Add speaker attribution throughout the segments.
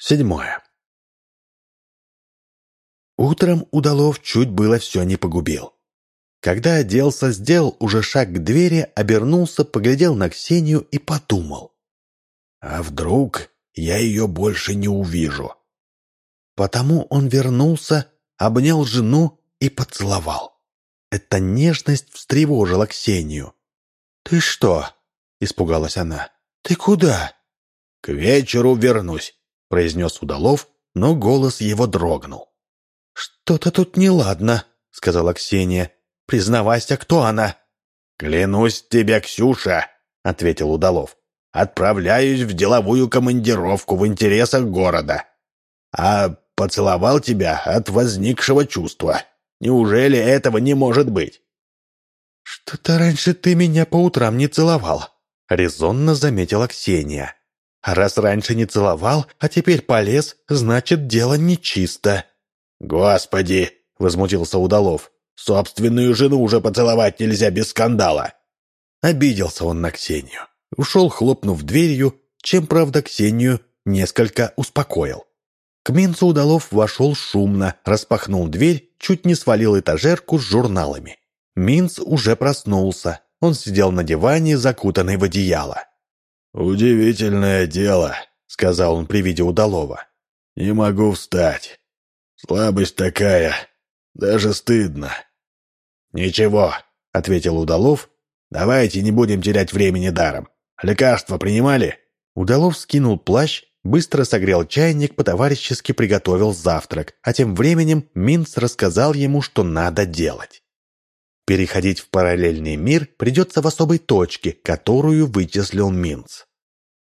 Speaker 1: Седьмое. Утром Удалов чуть было все не погубил. Когда оделся, сделал уже шаг к двери, обернулся, поглядел на Ксению и подумал. «А вдруг я ее больше не увижу?» Потому он вернулся, обнял жену и поцеловал. Эта нежность встревожила Ксению. «Ты что?» — испугалась она. «Ты куда?» «К вечеру вернусь», — произнес Удалов, но голос его дрогнул. «Что-то тут неладно», — сказала Ксения. «Признавайся, кто она?» «Клянусь тебе, Ксюша», — ответил Удалов. «Отправляюсь в деловую командировку в интересах города. А поцеловал тебя от возникшего чувства. Неужели этого не может быть?» «Что-то раньше ты меня по утрам не целовал», — резонно заметила Ксения. «А раз раньше не целовал, а теперь полез, значит, дело нечисто». «Господи!» — возмутился Удалов. «Собственную жену уже поцеловать нельзя без скандала!» Обиделся он на Ксению. Ушел, хлопнув дверью, чем, правда, Ксению несколько успокоил. К Минцу Удалов вошел шумно, распахнул дверь, чуть не свалил этажерку с журналами. Минц уже проснулся. Он сидел на диване, закутанный в одеяло.
Speaker 2: «Удивительное дело», — сказал он при виде Удалова. «Не могу встать. Слабость такая. Даже стыдно».
Speaker 1: «Ничего», — ответил Удалов. «Давайте не будем терять времени даром. Лекарства принимали?» Удалов скинул плащ, быстро согрел чайник, по-товарищески приготовил завтрак, а тем временем Минц рассказал ему, что надо делать. Переходить в параллельный мир придется в особой точке, которую вычислил Минц.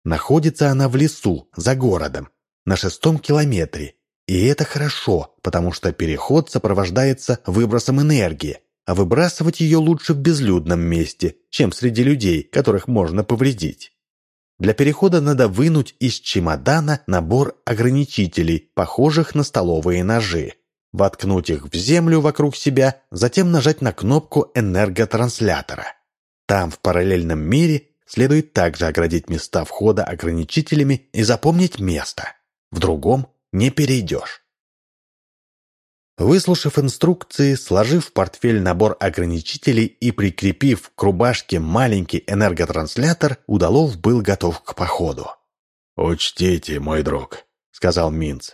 Speaker 1: Находится она в лесу, за городом, на шестом километре, и это хорошо, потому что переход сопровождается выбросом энергии, а выбрасывать ее лучше в безлюдном месте, чем среди людей, которых можно повредить. Для перехода надо вынуть из чемодана набор ограничителей, похожих на столовые ножи, воткнуть их в землю вокруг себя, затем нажать на кнопку энерготранслятора. Там, в параллельном мире, следует также оградить места входа ограничителями и запомнить место. В другом не перейдешь. Выслушав инструкции, сложив в портфель набор ограничителей и прикрепив к рубашке маленький энерготранслятор, Удалов был готов к походу.
Speaker 2: «Учтите, мой друг», — сказал Минц.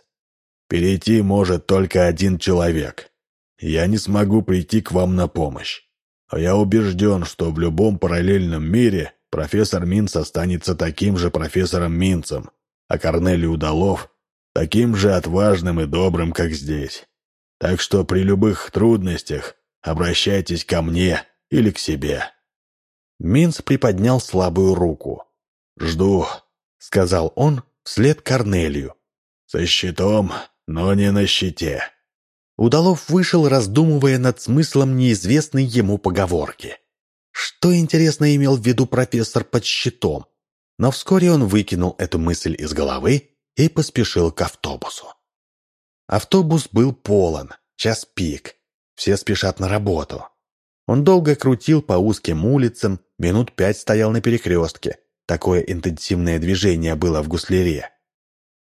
Speaker 2: «Перейти может только один человек. Я не смогу прийти к вам на помощь. А я убежден, что в любом параллельном мире профессор Минц останется таким же профессором Минцем, а Корнелий Удалов таким же отважным и добрым, как здесь. Так что при любых трудностях обращайтесь ко мне или к себе».
Speaker 1: Минц приподнял слабую руку.
Speaker 2: «Жду», — сказал он вслед Корнелию. «Со щитом, но не на щите».
Speaker 1: Удалов вышел, раздумывая над смыслом неизвестной ему поговорки. Что, интересно, имел в виду профессор под щитом? Но вскоре он выкинул эту мысль из головы и поспешил к автобусу. Автобус был полон, час пик, все спешат на работу. Он долго крутил по узким улицам, минут пять стоял на перекрестке. Такое интенсивное движение было в гуслере.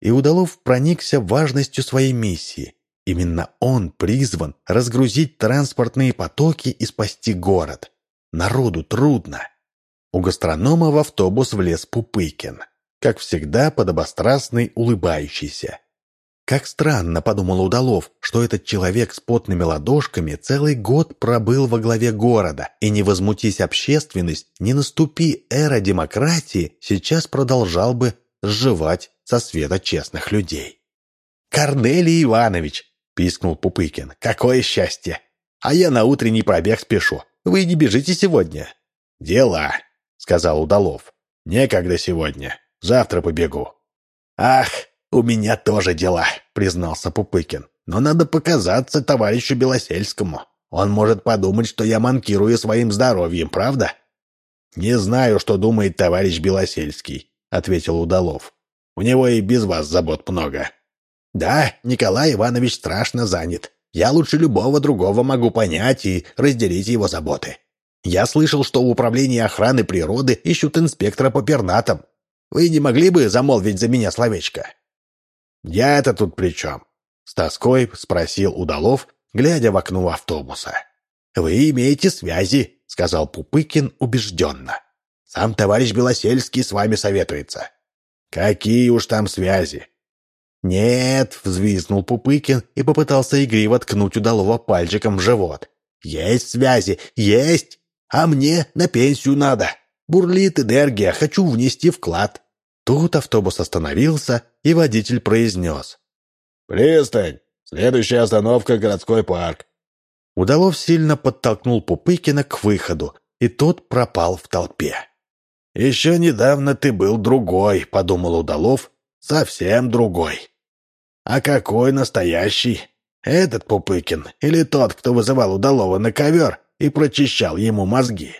Speaker 1: И Удалов проникся важностью своей миссии. Именно он призван разгрузить транспортные потоки и спасти город. Народу трудно. У гастронома в автобус влез Пупыкин как всегда подобострастный, улыбающийся. Как странно, подумал Удалов, что этот человек с потными ладошками целый год пробыл во главе города, и не возмутись общественность, не наступи эра демократии, сейчас продолжал бы сживать со света честных людей. «Корнелий Иванович!» – пискнул Пупыкин. «Какое счастье! А я на утренний пробег спешу. Вы не бежите сегодня?» «Дела», – сказал Удалов. «Некогда сегодня. Завтра побегу». «Ах, у меня тоже дела», — признался Пупыкин. «Но надо показаться товарищу Белосельскому. Он может подумать, что я манкирую своим здоровьем, правда?» «Не знаю, что думает товарищ Белосельский», — ответил Удалов. «У него и без вас забот много». «Да, Николай Иванович страшно занят. Я лучше любого другого могу понять и разделить его заботы. Я слышал, что в управлении охраны природы ищут инспектора по пернатам. Вы не могли бы замолвить за меня словечко?» «Я-то тут при чем?» — с тоской спросил Удалов, глядя в окно автобуса. «Вы имеете связи», — сказал Пупыкин убежденно. «Сам товарищ Белосельский с вами советуется». «Какие уж там связи?» «Нет», — взвизнул Пупыкин и попытался игриво ткнуть Удалова пальчиком в живот. «Есть связи, есть! А мне на пенсию надо. Бурлит энергия, хочу внести вклад». Тут автобус остановился, и водитель произнес.
Speaker 2: «Пристань! Следующая остановка — городской парк».
Speaker 1: Удалов сильно подтолкнул Пупыкина к выходу, и тот пропал в толпе. «Еще недавно ты был другой», — подумал Удалов, — «совсем другой». «А какой настоящий? Этот Пупыкин или тот, кто вызывал Удалова на ковер и прочищал ему мозги?»